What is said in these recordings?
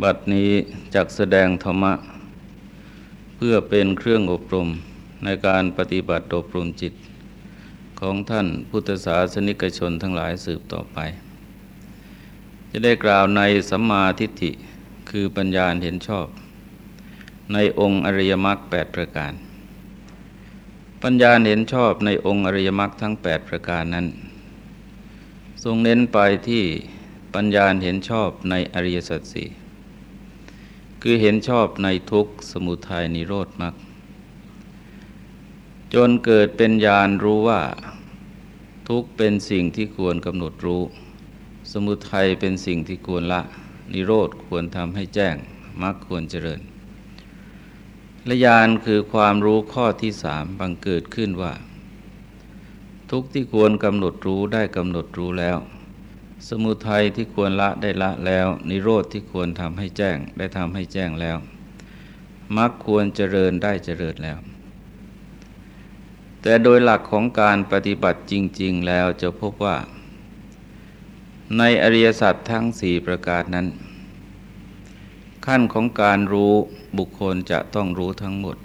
บัดนี้จักแสดงธรรมะ เพื่อเป็นเครื่องอบรมในการปฏิบัติอบรมจิต ของท่านพุทธศาสนิกชนทั้งหลายสืบต่อไป จะได้กล่าวในสัมมาทิฏฐิคือปัญญาเห็นชอบ ในองค์อริยมรรคแปดประการ ปัญญาเห็นชอบในองค์อริยมรรคทั้ง 8 ประการนั้น ทรงเน้นไปที่ปัญญาเห็นชอบในอริยสัจสี่ คือเห็นชอบในทุกสมุทัยนิโรธมรรคจนเกิดเป็นญาณรู้ว่า ทุกเป็นสิ่งที่ควรกำหนดรู้ สมุทัยเป็นสิ่งที่ควรละ นิโรธควรทำให้แจ้งมรรคควรเจริญและญาณคือความรู้ข้อที่สามบังเกิดขึ้นว่า ทุกที่ควรกำหนดรู้ได้กำหนดรู้แล้ว สมุทัยที่ควรละได้ละแล้ว นิโรธที่ควรทำให้แจ้งได้ทำให้แจ้งแล้วมรรคควรเจริญได้เจริญแล้ว แต่โดยหลักของการปฏิบัติจริง ๆ แล้วจะพบว่า ในอริยสัจทั้งสี่ประการนั้น ขั้นของการรู้บุคคลจะต้องรู้ทั้งหมด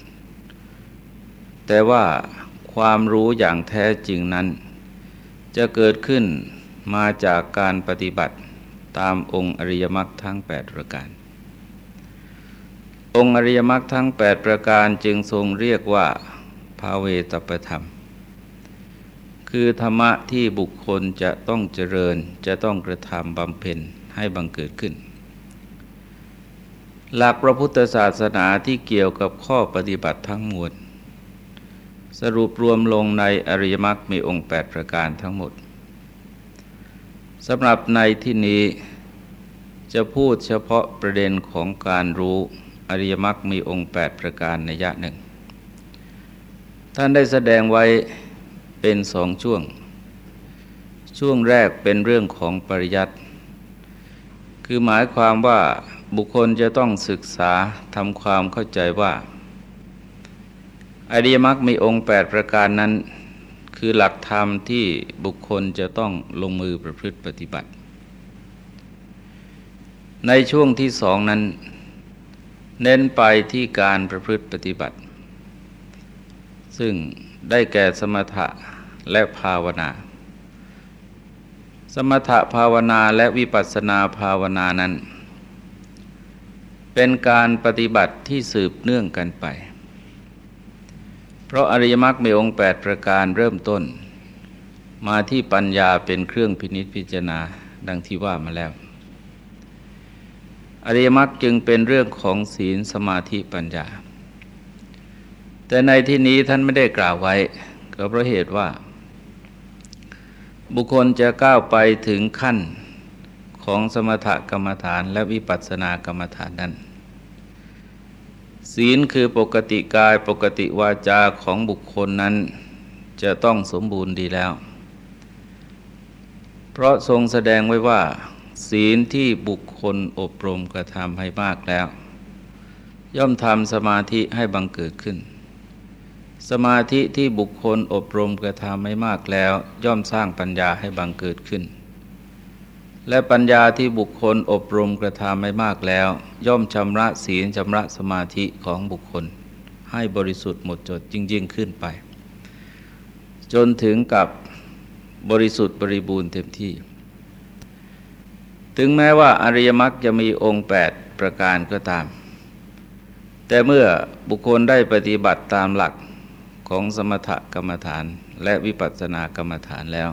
แต่ว่าความรู้อย่างแท้จริงนั้น จะเกิดขึ้น มาจากการปฏิบัติตามองค์อริยมรรคทั้ง 8 ประการ องค์อริยมรรคทั้ง 8 ประการจึงทรงเรียกว่าภาเวตปธรรม คือธรรมะที่บุคคลจะต้องเจริญจะต้องกระทำบำเพ็ญให้บังเกิดขึ้น หลักพระพุทธศาสนาที่เกี่ยวกับข้อปฏิบัติทั้งมวลสรุปรวมลงในอริยมรรคมีองค์ 8 ประการทั้งหมด สำหรับในที่นี้จะพูดเฉพาะประเด็นของการรู้อริยมรรคมีองค์ 8 ประการในยะหนึ่ง ท่านได้แสดงไว้เป็นสองช่วง ช่วงแรกเป็นเรื่องของปริยัติ คือหมายความว่าบุคคลจะต้องศึกษาทำความเข้าใจว่าอริยมรรคมีองค์ 8 ประการนั้น คือหลักธรรมที่บุคคลจะต้องลงมือประพฤติปฏิบัติ ในช่วงที่สองนั้น เน้นไปที่การประพฤติปฏิบัติ ซึ่งได้แก่สมถะและภาวนา สมถะภาวนาและวิปัสสนาภาวนานั้น เป็นการปฏิบัติที่สืบเนื่องกันไป เพราะอริยมรรคมีองค์ 8 ประการเริ่มต้น มาที่ปัญญาเป็นเครื่องพินิจพิจารณาดังที่ว่ามาแล้ว อริยมรรคจึงเป็นเรื่องของศีลสมาธิปัญญา แต่ในที่นี้ท่านไม่ได้กล่าวไว้ ก็เพราะเหตุว่า บุคคลจะก้าวไปถึงขั้นของสมถกรรมฐานและวิปัสสนากรรมฐานนั้น ศีลคือปกติกายปกติวาจาของบุคคลนั้น จะต้องสมบูรณ์ดีแล้ว เพราะทรงแสดงไว้ว่า ศีลที่บุคคลอบรมกระทำให้มากแล้ว ย่อมทำสมาธิให้บังเกิดขึ้น สมาธิที่บุคคลอบรมกระทำให้มากแล้ว ย่อมสร้างปัญญาให้บังเกิดขึ้น และปัญญาที่บุคคลอบรมกระทำไม่มากแล้ว ย่อมชำระศีลชำระสมาธิของบุคคล ให้บริสุทธิ์หมดจดจริงขึ้นไป จนถึงกับบริสุทธิ์บริบูรณ์เต็มที่ ถึงแม้ว่าอริยมรรคจะมีองค์ 8 ประการก็ตาม แต่เมื่อบุคคลได้ปฏิบัติตามหลักของสมถกรรมฐานและวิปัสสนากรรมฐานแล้ว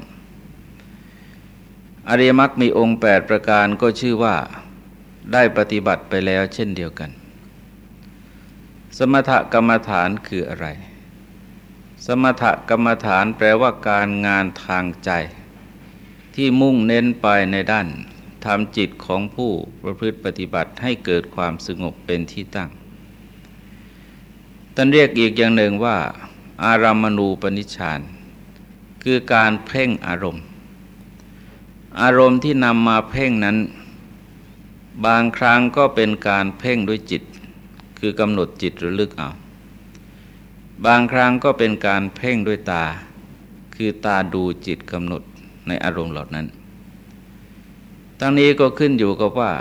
อริยมรรคมีองค์ 8 ประการก็ชื่อว่าได้ปฏิบัติไปแล้วเช่นเดียวกัน สมถกรรมฐานคืออะไร สมถกรรมฐานแปลว่าการงานทางใจ ที่มุ่งเน้นไปในด้านทำจิตของผู้ประพฤติปฏิบัติให้เกิดความสงบเป็นที่ตั้งท่านเรียกอีกอย่างหนึ่งว่า อารามณูปนิชฌาน คือการเพ่งอารมณ์ อารมณ์ที่นำมาเพ่งนั้น บางครั้งก็เป็นการเพ่งด้วยจิต คือกำหนดจิตระลึกเอา บางครั้งก็เป็นการเพ่งด้วยตา คือตาดูจิตกำหนดในอารมณ์เหล่านั้น ทั้งนี้ก็ขึ้นอยู่กับว่า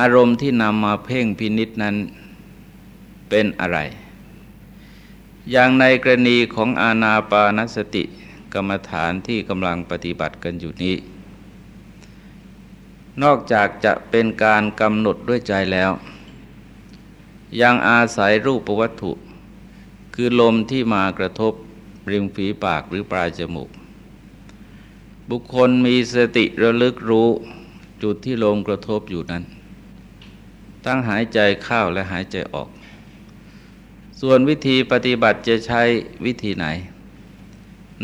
อารมณ์ที่นำมาเพ่งพินิษนั้นเป็นอะไร อย่างในกรณีของอาณาปานสติ กรรมฐานที่กำลังปฏิบัติกันอยู่นี้ นอกจากจะเป็นการกำหนดด้วยใจแล้ว ยังอาศัยรูปวัตถุ คือลมที่มากระทบริมฝีปากหรือปลายจมูก บุคคลมีสติระลึกรู้จุดที่ลมกระทบอยู่นั้น ตั้งหายใจเข้าและหายใจออก ส่วนวิธีปฏิบัติจะใช้วิธีไหน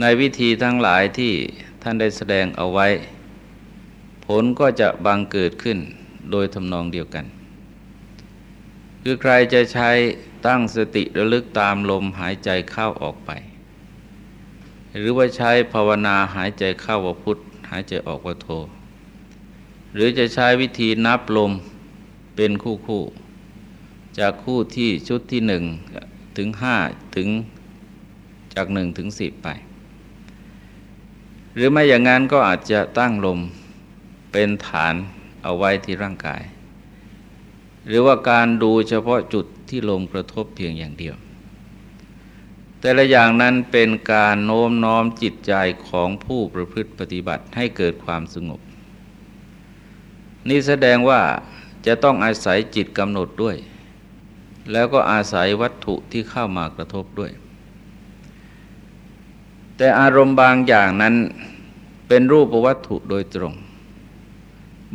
ในวิธีทั้งหลายที่ท่านได้แสดงเอาไว้ ผลก็จะบังเกิดขึ้นโดยทำนองเดียวกัน คือใครจะใช้ตั้งสติระลึกตามลมหายใจเข้าออกไป หรือว่าใช้ภาวนาหายใจเข้าว่าพุทธหายใจออกว่าโท หรือจะใช้วิธีนับลมเป็นคู่คู่จากคู่ที่ชุดที่หนึ่งถึงห้าถึงจากหนึ่งถึงสิบไป หรือไม่อย่างนั้นก็อาจจะตั้งลมเป็นฐานเอาไว้ที่ร่างกาย หรือว่าการดูเฉพาะจุดที่ลมกระทบเพียงอย่างเดียว แต่ละอย่างนั้นเป็นการโน้มน้อมจิตใจของผู้ประพฤติปฏิบัติให้เกิดความสงบ นี่แสดงว่าจะต้องอาศัยจิตกำหนดด้วย แล้วก็อาศัยวัตถุที่เข้ามากระทบด้วย แต่อารมณ์บางอย่างนั้นเป็นรูปวัตถุโดยตรง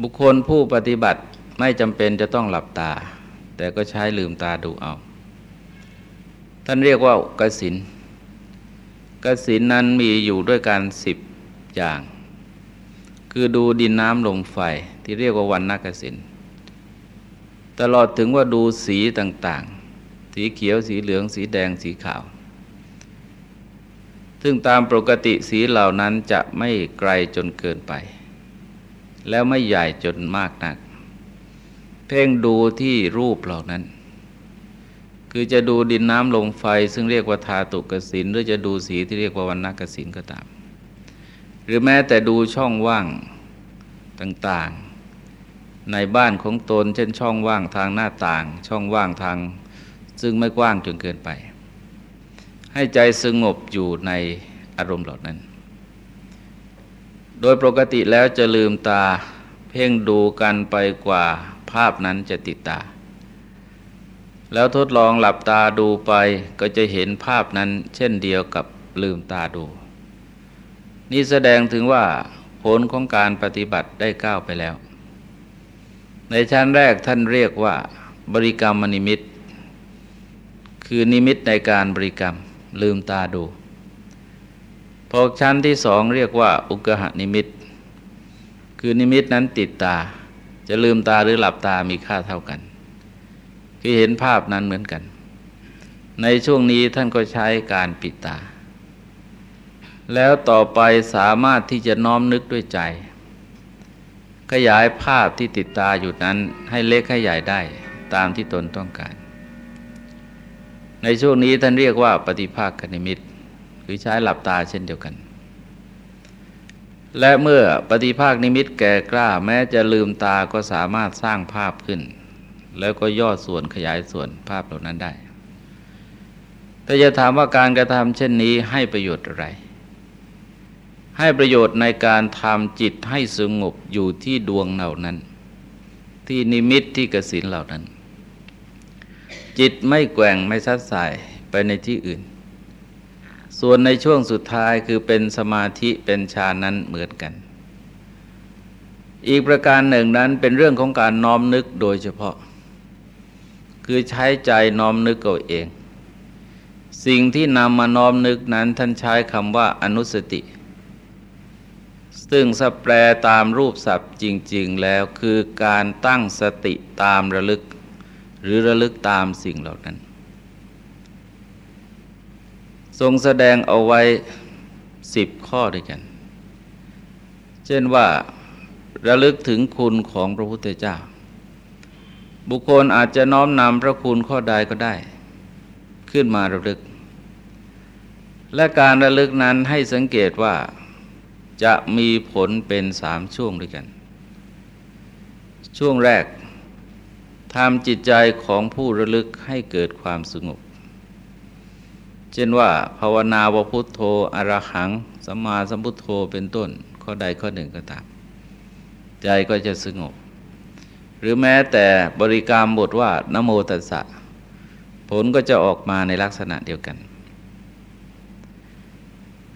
บุคคลผู้ปฏิบัติไม่จำเป็นจะต้องหลับตา แต่ก็ใช้ลืมตาดูเอา ท่านเรียกว่ากสินกสินนั้นมีอยู่ด้วยกันสิบอย่าง คือดูดินน้ำลมไฟที่เรียกว่าวันนักสินตลอดถึงว่าดูสีต่างๆ สีเขียวสีเหลืองสีแดงสีขาว ซึ่งตามปกติสีเหล่านั้นจะไม่ไกลจนเกินไป แล้วไม่ใหญ่จนมากนัก เพ่งดูที่รูปเหล่านั้น คือจะดูดินน้ำลมไฟ ซึ่งเรียกว่าทาตุกสินหรือจะดูสีที่เรียกว่าวันนักสินก็ตาม หรือแม้แต่ดูช่องว่างต่างๆ ในบ้านของตนเช่นช่องว่างทางหน้าต่าง ช่องว่างทาง ซึ่งไม่กว้างจนเกินไป ให้ใจสงบอยู่ในอารมณ์เหล่านั้น โดยปกติแล้วจะลืมตาเพ่งดูกันไปกว่าภาพนั้นจะติดตา แล้วทดลองหลับตาดูไปก็จะเห็นภาพนั้นเช่นเดียวกับลืมตาดู นี่แสดงถึงว่าผลของการปฏิบัติได้ก้าวไปแล้ว ในชั้นแรกท่านเรียกว่า บริกรรมนิมิต คือนิมิตในการบริกรรม ลืมตาดูพอชั้นที่สองเรียกว่า อุกหนิมิต คือนิมิตนั้นติดตา จะลืมตาหรือหลับตามีค่าเท่ากัน คือเห็นภาพนั้นเหมือนกัน ในช่วงนี้ท่านก็ใช้การปิดตา แล้วต่อไปสามารถที่จะน้อมนึกด้วยใจ ขยายภาพที่ติดตาอยู่นั้นให้เล็กให้ใหญ่ได้ตามที่ตนต้องการ ในช่วงนี้ท่านเรียกว่าปฏิภาคคณิมิตคือใช้หลับตาเช่นเดียวกัน และเมื่อปฏิภาคนิมิตแก่กล้าแม้จะลืมตาก็สามารถสร้างภาพขึ้น แล้วก็ย่อส่วนขยายส่วนภาพเหล่านั้นได้ แต่จะถามว่าการกระทำเช่นนี้ให้ประโยชน์อะไร ให้ประโยชน์ในการทำจิตให้สงบอยู่ที่ดวงเหล่านั้น ที่นิมิตที่กสินเหล่านั้น จิตไม่แกว่งไม่ซัดสายไปในที่อื่น ส่วนในช่วงสุดท้ายคือเป็นสมาธิเป็นฌานนั้นเหมือนกัน อีกประการหนึ่งนั้นเป็นเรื่องของการน้อมนึกโดยเฉพาะ คือใช้ใจน้อมนึกเอาเอง สิ่งที่นำมาน้อมนึกนั้นท่านใช้คำว่าอนุสติซึ่งสแปลตามรูปศัพท์จริง ๆ แล้วคือการตั้งสติตามระลึก รือระลึกตามสิ่งเหล่านั้น ทรงแสดงเอาไว้สิบข้อด้วยกัน เช่นว่าระลึกถึงคุณของพระพุทธเจ้า บุคคลอาจจะน้อมนำพระคุณข้อใดก็ได้ ขึ้นมาระลึก และการระลึกนั้นให้สังเกตว่าจะมีผลเป็นสามช่วงด้วยกัน ช่วงแรก ทำจิตใจของผู้ระลึกให้เกิดความสงบ เช่นว่า ภาวนาวพุทโธอรหังสัมมาสัมพุทโธเป็นต้น ข้อใดข้อหนึ่งก็ตาม ใจก็จะสงบ หรือแม้แต่บริกรรมบทว่านโมตัสสะ ผลก็จะออกมาในลักษณะเดียวกัน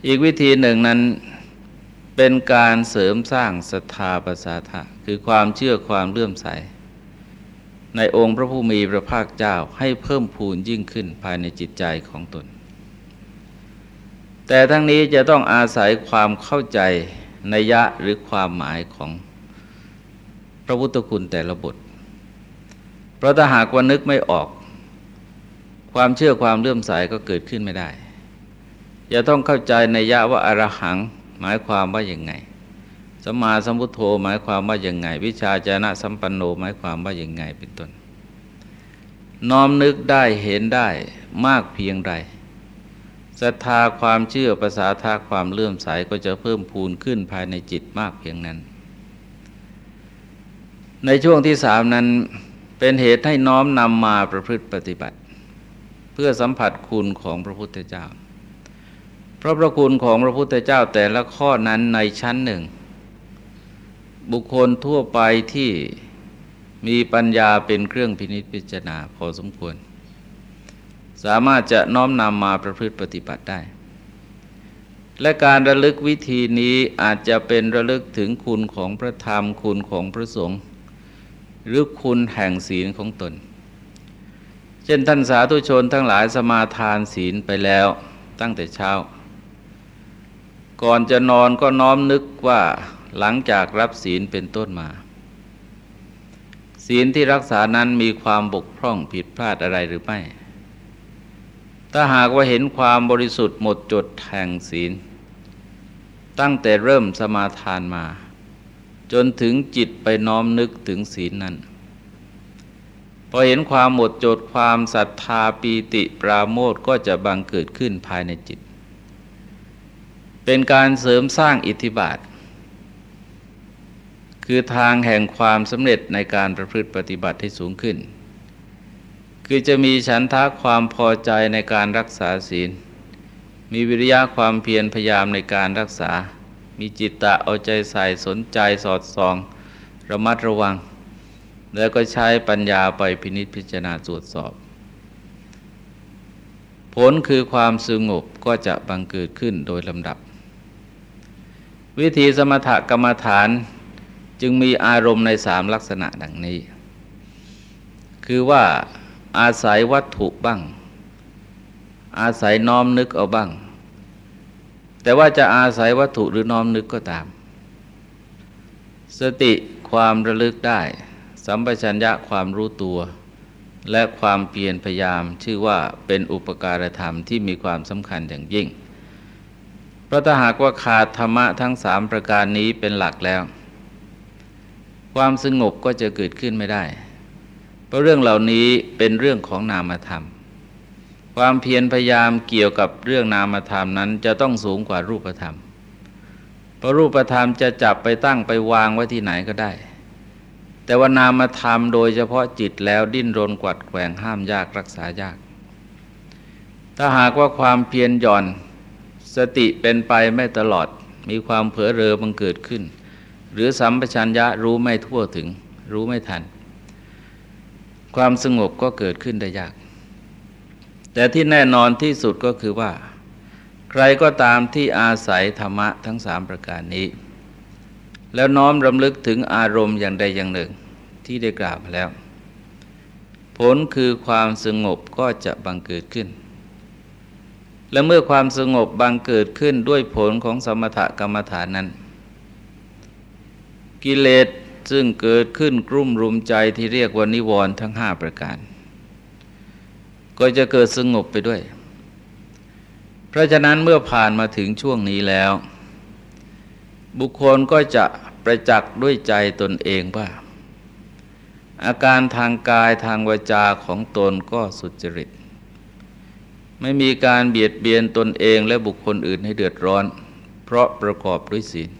อีกวิธีหนึ่งนั้นเป็นการเสริมสร้างศรัทธาประสาทะคือความเชื่อความเลื่อมใส ในองค์พระผู้มีพระภาคเจ้าให้เพิ่มพูนยิ่งขึ้นภายในจิตใจของตน แต่ทั้งนี้จะต้องอาศัยความเข้าใจในยะหรือความหมายของพระพุทธคุณแต่ละบท เพราะถ้าหากว่านึกไม่ออก ความเชื่อความเลื่อมใสก็เกิดขึ้นไม่ได้ จะต้องเข้าใจในยะว่าอารหังหมายความว่าอย่างไง สมาสัมพุทโธหมายความว่าอย่างไง วิชาจนะสัมปันโนหมายความว่าอย่างไงเป็นต้น น้อมนึกได้เห็นได้มากเพียงใดศรัทธาความเชื่อภาษาทาความเลื่อมใสก็จะเพิ่มพูนขึ้นภายในจิตมากเพียงนั้น ในช่วงที่สามนั้นเป็นเหตุให้น้อมนำมาประพฤติปฏิบัติ เพื่อสัมผัสคุณของพระพุทธเจ้า เพราะประคุณของพระพุทธเจ้าแต่ละข้อนั้นในชั้นหนึ่ง บุคคลทั่วไปที่มีปัญญาเป็นเครื่องพินิจพิจารณาพอสมควร สามารถจะน้อมนำมาประพฤติปฏิบัติได้ และการระลึกวิธีนี้อาจจะเป็นระลึกถึงคุณของพระธรรมคุณของพระสงฆ์หรือคุณแห่งศีลของตน เช่นท่านสาธุชนทั้งหลายสมาทานศีลไปแล้วตั้งแต่เช้า ก่อนจะนอนก็น้อมนึกว่า หลังจากรับศีลเป็นต้นมา ศีลที่รักษานั้นมีความบกพร่องผิดพลาดอะไรหรือไม่ ถ้าหากว่าเห็นความบริสุทธิ์หมดจดแห่งศีล ตั้งแต่เริ่มสมาทานมา จนถึงจิตไปน้อมนึกถึงศีลนั้นพอเห็นความหมดจดความศรัทธาปีติปราโมทก็จะบังเกิดขึ้นภายในจิต เป็นการเสริมสร้างอิทธิบาท คือทางแห่งความสำเร็จในการประพฤติปฏิบัติที่สูงขึ้น คือจะมีฉันทะความพอใจในการรักษาศีล มีวิริยะความเพียรพยายามในการรักษา มีจิตตะเอาใจใส่สนใจสอดส่อง ระมัดระวัง แล้วก็ใช้ปัญญาไปพินิจพิจารณาตรวจสอบ ผลคือความสงบก็จะบังเกิดขึ้นโดยลำดับ วิธีสมถกรรมฐาน จึงมีอารมณ์ในสามลักษณะดังนี้ คือว่าอาศัยวัตถุบ้าง อาศัยน้อมนึกเอาบ้าง แต่ว่าจะอาศัยวัตถุหรือน้อมนึกก็ตาม สติความระลึกได้ สัมปชัญญะความรู้ตัว และความเพียรพยายามชื่อว่าเป็นอุปการธรรมที่มีความสำคัญอย่างยิ่ง เพราะถ้าหากว่าขาดธรรมะทั้งสามประการนี้เป็นหลักแล้ว ความสงบก็จะเกิดขึ้นไม่ได้ เพราะเรื่องเหล่านี้เป็นเรื่องของนามธรรม ความเพียรพยายามเกี่ยวกับเรื่องนามธรรมนั้นจะต้องสูงกว่ารูปธรรม เพราะรูปธรรมจะจับไปตั้งไปวางไว้ที่ไหนก็ได้ แต่ว่านามธรรมโดยเฉพาะจิตแล้วดิ้นรนกวัดแกงห้ามยากรักษายาก ถ้าหากว่าความเพียรหย่อนสติเป็นไปไม่ตลอด มีความเผลอเรอบังเกิดขึ้น หรือสัมปชัญญะรู้ไม่ทั่วถึง รู้ไม่ทัน ความสงบก็เกิดขึ้นได้ยาก แต่ที่แน่นอนที่สุดก็คือว่า ใครก็ตามที่อาศัยธรรมะทั้งสามประการนี้ แล้วน้อมรำลึกถึงอารมณ์อย่างใดอย่างหนึ่งที่ได้กล่าวมาแล้ว ผลคือความสงบก็จะบังเกิดขึ้นและเมื่อความสงบบังเกิดขึ้นด้วยผลของสมถกรรมฐานนั้น กิเลสซึ่งเกิดขึ้นกลุ่มรุมใจที่เรียกว่านิวรณ์ทั้งห้าประการ ก็จะเกิดสงบไปด้วย เพราะฉะนั้นเมื่อผ่านมาถึงช่วงนี้แล้ว บุคคลก็จะประจักษ์ด้วยใจตนเองว่า อาการทางกายทางวาจาของตนก็สุจริต ไม่มีการเบียดเบียนตนเองและบุคคลอื่นให้เดือดร้อน เพราะประกอบด้วยศีล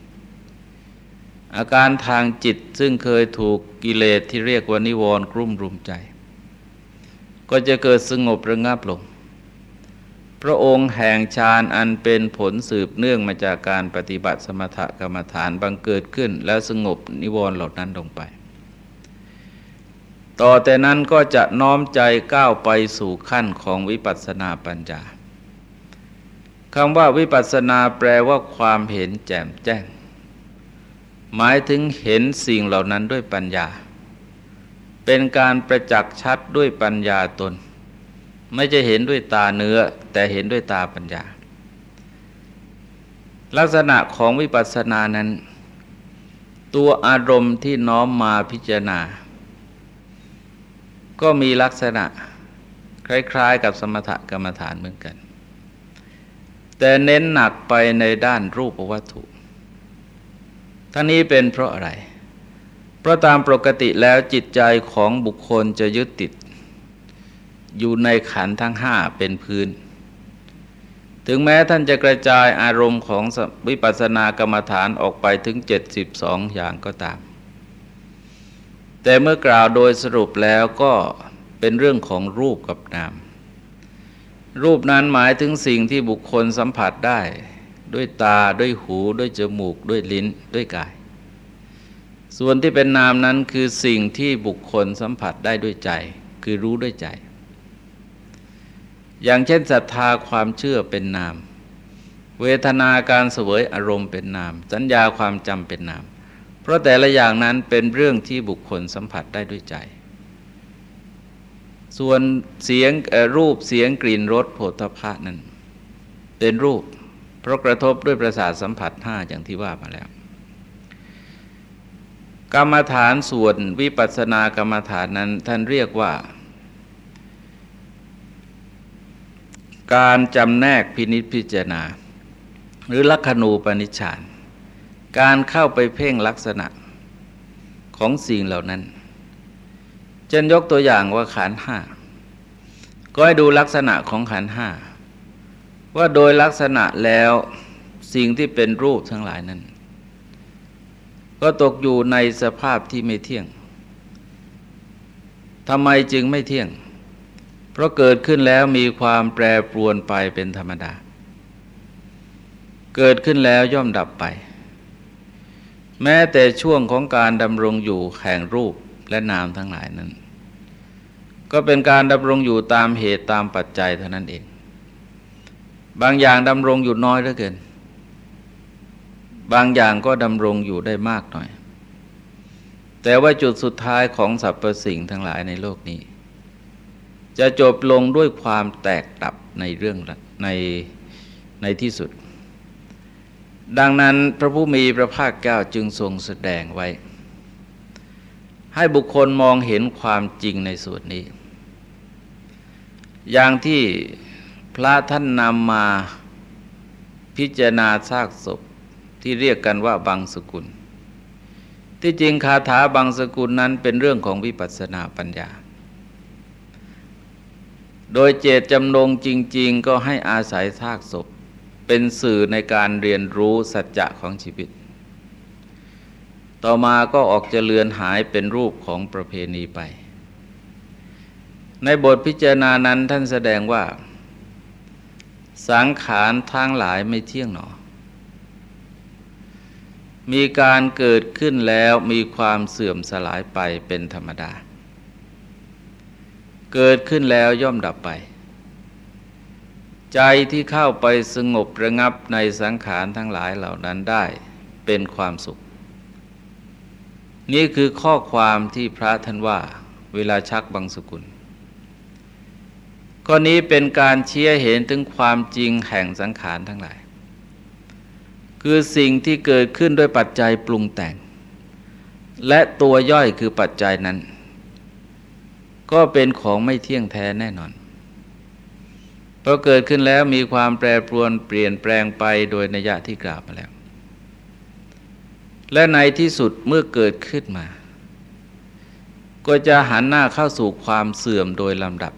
อาการทางจิตซึ่งเคยถูกกิเลสที่เรียกว่านิวรณ์กลุ่มรุมใจ ก็จะเกิดสงบระงับลง พระองค์แห่งฌานอันเป็นผลสืบเนื่องมาจากการปฏิบัติสมถกรรมฐานบังเกิดขึ้น แล้วสงบนิวรณ์เหล่านั้นลงไป ต่อแต่นั้นก็จะน้อมใจก้าวไปสู่ขั้นของวิปัสสนาปัญญาคำว่าวิปัสสนาแปลว่าความเห็นแจ่มแจ้ง หมายถึงเห็นสิ่งเหล่านั้นด้วยปัญญา เป็นการประจักษ์ชัดด้วยปัญญาตน ไม่จะเห็นด้วยตาเนื้อแต่เห็นด้วยตาปัญญา ลักษณะของวิปัสสนานั้น ตัวอารมณ์ที่น้อมมาพิจารณา ก็มีลักษณะคล้ายๆ กับสมถกรรมฐานเหมือนกัน แต่เน้นหนักไปในด้านรูปวัตถุ ทั้งนี้เป็นเพราะอะไร เพราะตามปกติแล้วจิตใจของบุคคลจะยึดติด อยู่ในขันทั้งห้าเป็นพื้น ถึงแม้ท่านจะกระจายอารมณ์ของวิปัสสนากรรมฐานออกไปถึง 72 อย่างก็ตาม แต่เมื่อกล่าวโดยสรุปแล้วก็เป็นเรื่องของรูปกับนามรูปนั้นหมายถึงสิ่งที่บุคคลสัมผัสได้ ด้วยตาด้วยหูด้วยจมูก ด้วยลิ้นด้วยกาย ส่วนที่เป็นนามนั้นคือสิ่งที่บุคคลสัมผัสได้ด้วยใจ คือรู้ด้วยใจ อย่างเช่นศรัทธาความเชื่อเป็นนาม เวทนาการเสวยอารมณ์เป็นนาม สัญญาความจำเป็นนาม เพราะแต่ละอย่างนั้นเป็นเรื่องที่บุคคลสัมผัสได้ด้วยใจส่วนเสียงรูปเสียงกลิ่นรสโผฏฐะนั้น เป็นรูป เพราะกระทบด้วยประสาทสัมผัสห้าอย่างที่ว่ามาแล้ว กรรมฐานส่วนวิปัสสนากรรมฐานนั้นท่านเรียกว่า การจำแนกพินิจพิจารณา หรือลักขณูปนิชฌานการเข้าไปเพ่งลักษณะของสิ่งเหล่านั้นเช่นยกตัวอย่างว่าขันห้าก็ให้ดูลักษณะของขันห้า ว่าโดยลักษณะแล้วสิ่งที่เป็นรูปทั้งหลายนั้น ก็ตกอยู่ในสภาพที่ไม่เที่ยงทำไมจึงไม่เที่ยง เพราะเกิดขึ้นแล้วมีความแปรปรวนไปเป็นธรรมดา เกิดขึ้นแล้วย่อมดับไป แม้แต่ช่วงของการดำรงอยู่แห่งรูปและนามทั้งหลายนั้น ก็เป็นการดำรงอยู่ตามเหตุตามปัจจัยเท่านั้นเอง บางอย่างดำรงอยู่น้อยเหลือเกิน บางอย่างก็ดำรงอยู่ได้มากหน่อย แต่ว่าจุดสุดท้ายของสรรพสิ่งทั้งหลายในโลกนี้ จะจบลงด้วยความแตกดับในเรื่องในในที่สุด ดังนั้นพระผู้มีพระภาคเจ้าจึงทรงแสดงไว้ ให้บุคคลมองเห็นความจริงในส่วนนี้ อย่างที่ พระท่านนำมาพิจารณาซากศพที่เรียกกันว่าบางสกุล ที่จริงคาถาบางสกุลนั้นเป็นเรื่องของวิปัสสนาปัญญา โดยเจตจำนงจริง ๆ ก็ให้อาศัยซากศพเป็นสื่อในการเรียนรู้สัจจะของชีวิต ต่อมาก็ออกจะเลือนหายเป็นรูปของประเพณีไป ในบทพิจารณานั้นท่านแสดงว่า สังขารทั้งหลายไม่เที่ยงหนอ มีการเกิดขึ้นแล้วมีความเสื่อมสลายไปเป็นธรรมดา เกิดขึ้นแล้วย่อมดับไป ใจที่เข้าไปสงบระงับในสังขารทั้งหลายเหล่านั้นได้เป็นความสุข นี่คือข้อความที่พระท่านว่า เวลาชักบังสกุล ข้อนี้เป็นการเชี้เห็นถึงความจริงแห่งสังขารทั้งหลาย คือสิ่งที่เกิดขึ้นด้วยปัจจัยปรุงแต่ง และตัวย่อยคือปัจจัยนั้น ก็เป็นของไม่เที่ยงแท้แน่นอนพอเกิดขึ้นแล้วมีความแปรปรวนเปลี่ยนแปลงไปโดยนัยยะที่กล่าวมาแล้ว และในที่สุดเมื่อเกิดขึ้นมา ก็จะหันหน้าเข้าสู่ความเสื่อมโดยลำดับ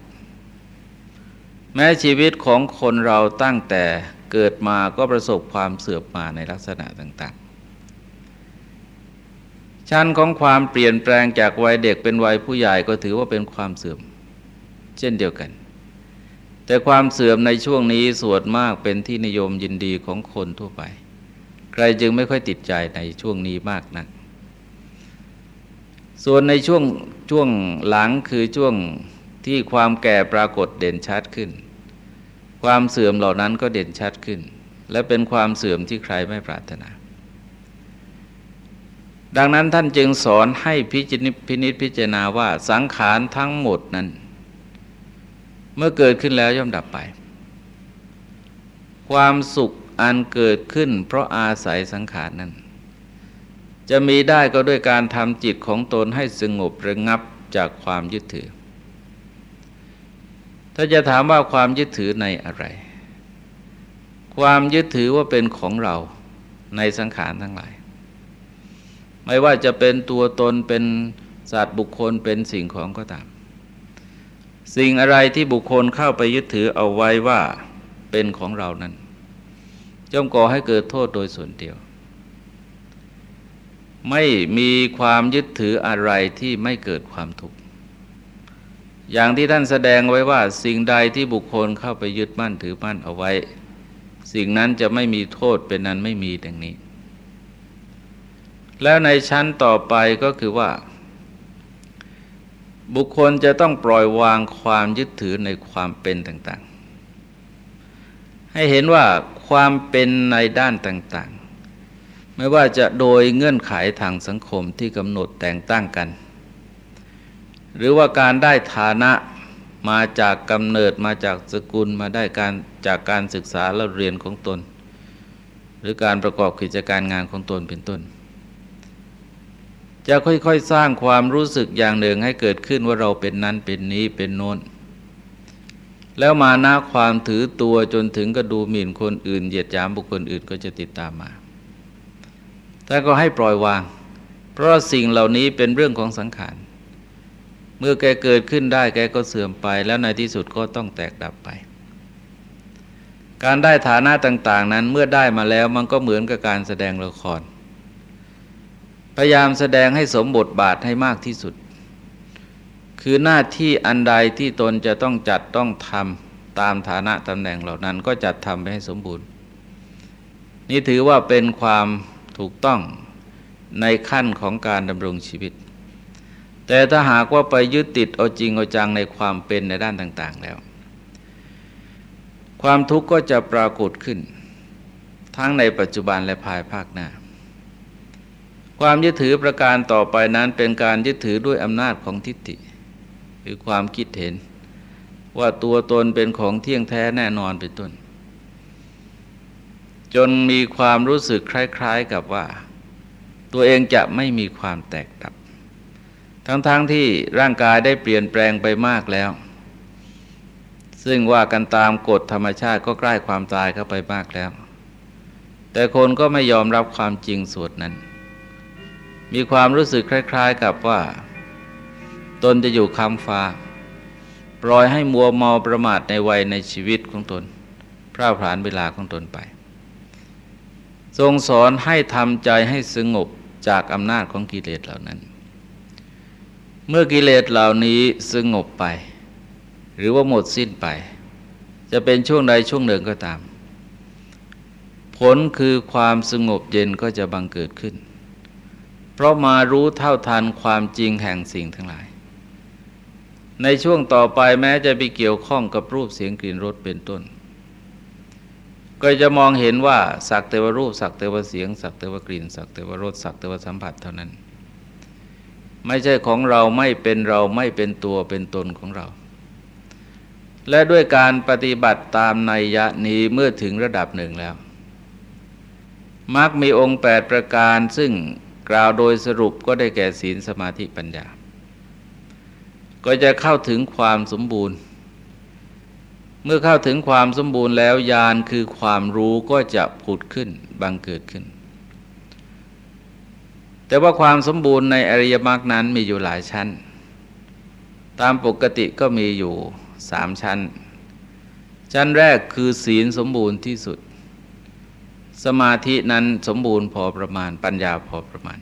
แม้ชีวิตของคนเราตั้งแต่เกิดมาก็ประสบความเสื่อมมาในลักษณะต่างๆ ชั้นของความเปลี่ยนแปลงจากวัยเด็กเป็นวัยผู้ใหญ่ก็ถือว่าเป็นความเสื่อม เช่นเดียวกัน แต่ความเสื่อมในช่วงนี้ส่วนมากเป็นที่นิยมยินดีของคนทั่วไป ใครจึงไม่ค่อยติดใจในช่วงนี้มากนัก ส่วนในช่วงช่วงหลังคือช่วง ที่ความแก่ปรากฏเด่นชัดขึ้น ความเสื่อมเหล่านั้นก็เด่นชัดขึ้น และเป็นความเสื่อมที่ใครไม่ปรารถนา ดังนั้นท่านจึงสอนให้พิจิตพินิจพิจารณาว่าสังขารทั้งหมดนั้น เมื่อเกิดขึ้นแล้วย่อมดับไป ความสุขอันเกิดขึ้น เพราะอาศัยสังขารนั้น จะมีได้ก็ด้วยการทำจิตของตนให้สงบระงับจากความยึดถือ ถ้าจะถามว่าความยึดถือในอะไร ความยึดถือว่าเป็นของเราในสังขารทั้งหลาย ไม่ว่าจะเป็นตัวตนเป็นสัตว์บุคคลเป็นสิ่งของก็ตาม สิ่งอะไรที่บุคคลเข้าไปยึดถือเอาไว้ว่าเป็นของเรานั้นย่อมก่อให้เกิดโทษโดยส่วนเดียว ไม่มีความยึดถืออะไรที่ไม่เกิดความทุกข์ อย่างที่ท่านแสดงไว้ว่าสิ่งใดที่บุคคลเข้าไปยึดมั่นถือมั่นเอาไว้ สิ่งนั้นจะไม่มีโทษเป็นนั้นไม่มีดังนี้ แล้วในชั้นต่อไปก็คือว่า บุคคลจะต้องปล่อยวางความยึดถือในความเป็นต่างๆ ให้เห็นว่าความเป็นในด้านต่างๆ ไม่ว่าจะโดยเงื่อนไขทางสังคมที่กำหนดแต่งตั้งกัน หรือว่าการได้ฐานะมาจากกำเนิดมาจากสกุลมาได้การจากการศึกษาและเรียนของตน หรือการประกอบกิจการงานของตนเป็นต้น จะค่อยๆสร้างความรู้สึกอย่างหนึ่งให้เกิดขึ้นว่าเราเป็นนั้นเป็นนี้เป็นโน้นแล้วมาหน้าความถือตัวจนถึงก็ดูหมิ่นคนอื่นเหยียดหยามบุคคลอื่นก็จะติดตามมาแต่ก็ให้ปล่อยวาง เพราะสิ่งเหล่านี้เป็นเรื่องของสังขาร เมื่อแกเกิดขึ้นได้แกก็เสื่อมไป แล้วในที่สุดก็ต้องแตกดับไป การได้ฐานะต่าง ๆ นั้นเมื่อได้มาแล้วมันก็เหมือนกับการแสดงละคร พยายามแสดงให้สมบทบาทให้มากที่สุด คือหน้าที่อันใดที่ตนจะต้องจัดต้องทำตามฐานะตำแหน่งเหล่านั้นก็จัดทำไปให้สมบูรณ์ นี่ถือว่าเป็นความถูกต้องในขั้นของการดำรงชีวิต แต่ถ้าหากว่าไปยึดติดเอาจริงเอาจังในความเป็นในด้านต่าง ๆแล้ว ความทุกข์ก็จะปรากฏขึ้น ทั้งในปัจจุบันและภายภาคหน้า ความยึดถือประการต่อไปนั้นเป็นการยึดถือด้วยอำนาจของทิฏฐิหรือความคิดเห็น ว่าตัวตนเป็นของเที่ยงแท้แน่นอนเป็นต้น จนมีความรู้สึกคล้าย ๆกับว่า ตัวเองจะไม่มีความแตกดับ ทั้งๆทที่ร่างกายได้เปลี่ยนแปลงไปมากแล้ว ซึ่งว่ากันตามกฎธรรมชาติก็ใกล้ความตายเข้าไปมากแล้ว แต่คนก็ไม่ยอมรับความจริงส่วนนั้นมีความรู้สึกคล้าย ๆ กับว่า ตนจะอยู่คำฟ้า ปล่อยให้มัวเมาประมาทในวัยในชีวิตของตน พร่าพานเวลาของตนไป ทรงสอนให้ทำใจให้สงบจากอำนาจของกิเลสเหล่านั้น เมื่อกิเลสเหล่านี้สงบไป หรือว่าหมดสิ้นไป จะเป็นช่วงใดช่วงหนึ่งก็ตาม ผลคือความสงบเย็นก็จะบังเกิดขึ้น เพราะมารู้เท่าทันความจริงแห่งสิ่งทั้งหลาย ในช่วงต่อไปแม้จะไปเกี่ยวข้องกับรูปเสียงกลิ่นรสเป็นต้น ก็จะมองเห็นว่าสักแต่ว่ารูปสักแต่ว่าเสียงสักแต่ว่ากลิ่นสักแต่ว่ารสสักแต่ว่าสัมผัสเท่านั้น ไม่ใช่ของเราไม่เป็นเราไม่เป็นตัวเป็นตนของเรา และด้วยการปฏิบัติตามนัยะนี้เมื่อถึงระดับหนึ่งแล้วมักมีองค์แปดประการซึ่งกล่าวโดยสรุปก็ได้แก่ศีลสมาธิปัญญา ก็จะเข้าถึงความสมบูรณ์ เมื่อเข้าถึงความสมบูรณ์แล้วญาณคือความรู้ก็จะผุดขึ้นบังเกิดขึ้น แต่ว่าความสมบูรณ์ในอริยมรรคนั้นมีอยู่หลายชั้น ตามปกติก็มีอยู่สามชั้น ชั้นแรกคือศีลสมบูรณ์ที่สุด สมาธินั้นสมบูรณ์พอประมาณปัญญาพอประมาณ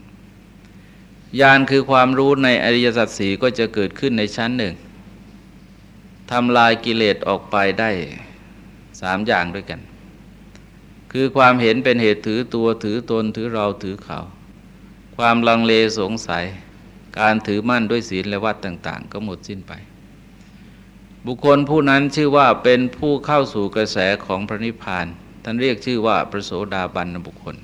ญาณคือความรู้ในอริยสัจสีก็จะเกิดขึ้นในชั้นหนึ่งทำลายกิเลสออกไปได้สามอย่างด้วยกัน คือความเห็นเป็นเหตุถือตัวถือตนถือเราถือเขา ความลังเลสงสัย การถือมั่นด้วยศีลและวัดต่าง ๆ ก็หมดสิ้นไป บุคคลผู้นั้นชื่อว่าเป็นผู้เข้าสู่กระแสของพระนิพพาน ท่านเรียกชื่อว่าประโสดาบันบุคคล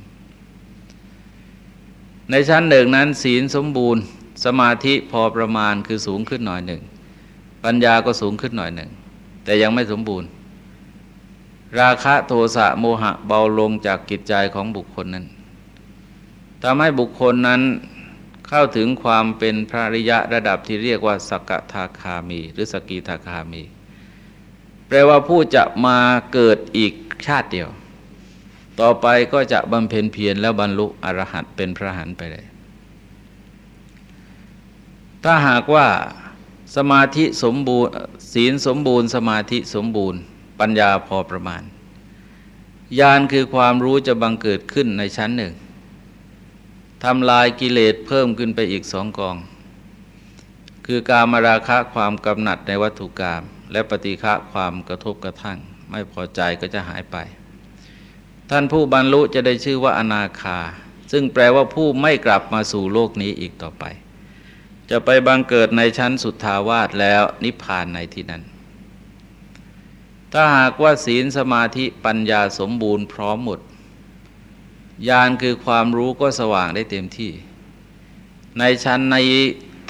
ในชั้นหนึ่งนั้นศีลสมบูรณ์ สมาธิพอประมาณคือสูงขึ้นหน่อยหนึ่ง ปัญญาก็สูงขึ้นหน่อยหนึ่ง แต่ยังไม่สมบูรณ์ ราคะโทสะโมหะเบาลงจากกิจใจของบุคคลนั้น ทำให้บุคคลนั้นเข้าถึงความเป็นพระริยะระดับที่เรียกว่าสกทาคามี หรือสกีทาคามี แปลว่าผู้จะมาเกิดอีกชาติเดียว ต่อไปก็จะบำเพ็ญเพียรแล้วบรรลุอรหัตเป็นพระหันไปเลยถ้าหากว่าสมาธิสมบูรณ์ศีลสมบูรณ์สมาธิสมบูรณ์ ปัญญาพอประมาณญาณคือความรู้จะบังเกิดขึ้นในชั้นหนึ่ง ทำลายกิเลสเพิ่มขึ้นไปอีกสองกอง คือการมาราคะความกำหนัดในวัตถุกรรมและปฏิฆะความกระทบกระทั่ง ไม่พอใจก็จะหายไป ท่านผู้บรรลุจะได้ชื่อว่าอนาคา ซึ่งแปลว่าผู้ไม่กลับมาสู่โลกนี้อีกต่อไป จะไปบังเกิดในชั้นสุทธาวาสแล้วนิพพานในที่นั้น ถ้าหากว่าศีลสมาธิปัญญาสมบูรณ์พร้อมหมด ญาณคือความรู้ก็สว่างได้เต็มที่ ในชั้นใน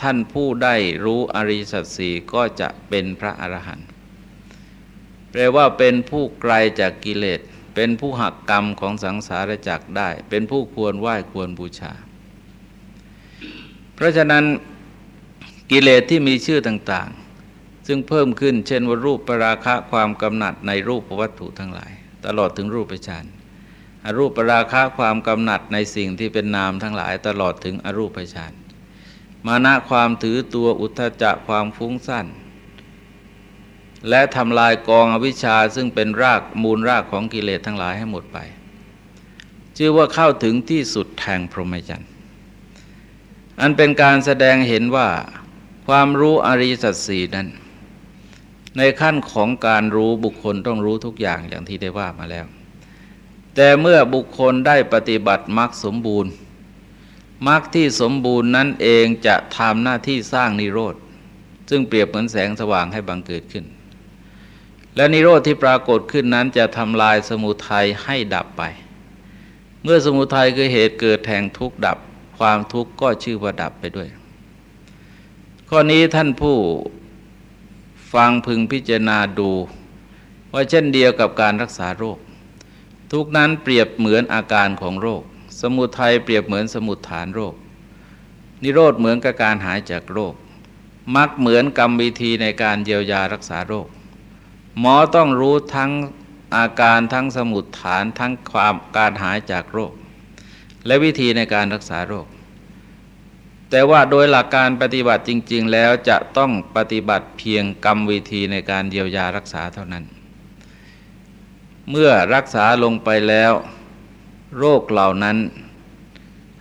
ท่านผู้ได้รู้อริยสัจสี่ก็จะเป็นพระอรหันต์แปลว่าเป็นผู้ไกลจากกิเลส เป็นผู้หักกรรมของสังสารจักรได้ เป็นผู้ควรไหว้ควรบูชา เพราะฉะนั้นกิเลสที่มีชื่อต่างๆ ซึ่งเพิ่มขึ้นเช่นว่ารูปปราคะความกำหนัดในรูปวัตถุทั้งหลาย ตลอดถึงรูปฌาน อรูปราคะความกำหนัดในสิ่งที่เป็นนามทั้งหลายตลอดถึงอรูปฌานมานะความถือตัวอุทธจะความฟุ้งสั้นและทำลายกองอวิชชาซึ่งเป็นรากมูลรากของกิเลสทั้งหลายให้หมดไป ชื่อว่าเข้าถึงที่สุดแห่งพรหมจรรย์อันเป็นการแสดงเห็นว่าความรู้อริยสัจสี่นั้น ในขั้นของการรู้บุคคลต้องรู้ทุกอย่างอย่างที่ได้ว่ามาแล้ว แต่เมื่อบุคคลได้ปฏิบัติมรรคสมบูรณ์มรรคที่สมบูรณ์นั้นเองจะทำหน้าที่สร้างนิโรธ ซึ่งเปรียบเหมือนแสงสว่างให้บังเกิดขึ้น และนิโรธที่ปรากฏขึ้นนั้นจะทำลายสมุทัยให้ดับไป เมื่อสมุทัยคือเหตุเกิดแห่งทุกข์ดับ ความทุกข์ก็ชื่อว่าดับไปด้วย ข้อนี้ท่านผู้ฟังพึงพิจารณาดู ว่าเช่นเดียวกับการรักษาโรค ทุกนั้นเปรียบเหมือนอาการของโรค สมุทัยเปรียบเหมือนสมุดฐานโรค นิโรธเหมือนกับการหายจากโรค มักเหมือนกรรมวิธีในการเยียวยารักษาโรค หมอต้องรู้ทั้งอาการทั้งสมุดฐานทั้งความการหายจากโรค และวิธีในการรักษาโรค แต่ว่าโดยหลักการปฏิบัติจริง ๆ แล้วจะต้องปฏิบัติเพียงกรรมวิธีในการเยียวยารักษาเท่านั้น เมื่อรักษาลงไปแล้ว โรคเหล่านั้น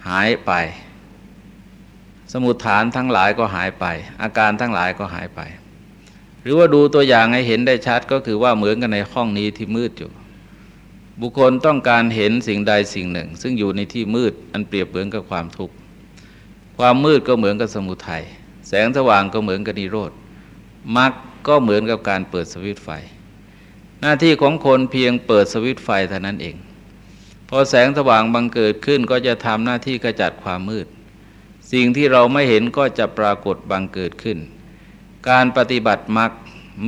หายไป สมุดฐานทั้งหลายก็หายไป อาการทั้งหลายก็หายไป หรือว่าดูตัวอย่างให้เห็นได้ชัดก็คือว่าเหมือนกันในห้องนี้ที่มืดอยู่ บุคคลต้องการเห็นสิ่งใดสิ่งหนึ่ง ซึ่งอยู่ในที่มืดอันเปรียบเหมือนกับความทุกข์ความมืดก็เหมือนกับสมุทัยแสงสว่างก็เหมือนกับนิโรธมรรคก็เหมือนกับการเปิดสวิตไฟ หน้าที่ของคนเพียงเปิดสวิตไฟเท่านั้นเอง พอแสงสว่างบังเกิดขึ้นก็จะทำหน้าที่กระจัดความมืด สิ่งที่เราไม่เห็นก็จะปรากฏบังเกิดขึ้น การปฏิบัติมรรค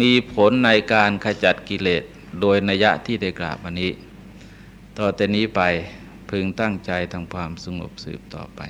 มีผลในการขจัดกิเลสโดยนัยะที่ได้กล่าวมานี้ ต่อแต่นี้ไปพึงตั้งใจทำความสงบสืบต่อไป